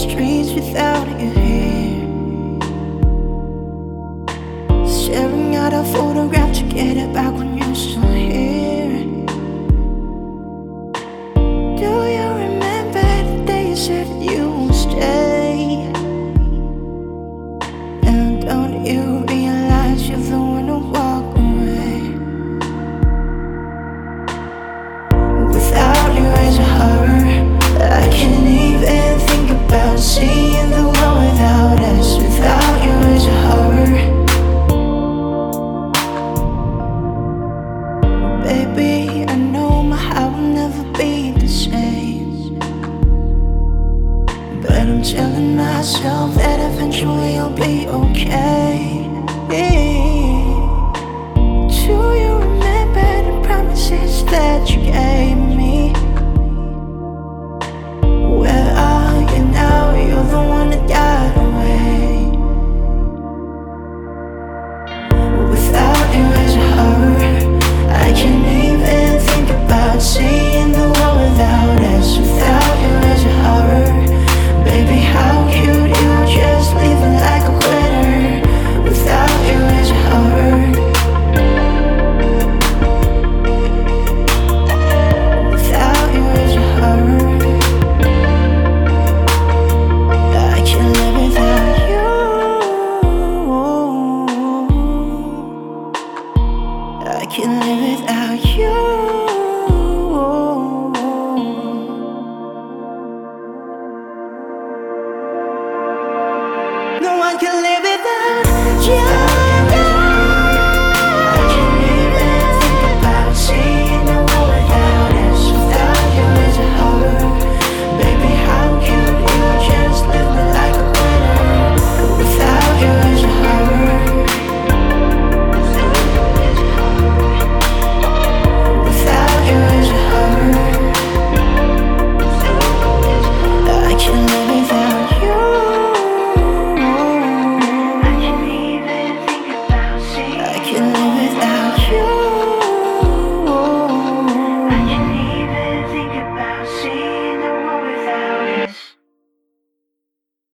streets without you here. Staring at a photograph to get it back when you. myself that eventually I'll be okay. can live without you.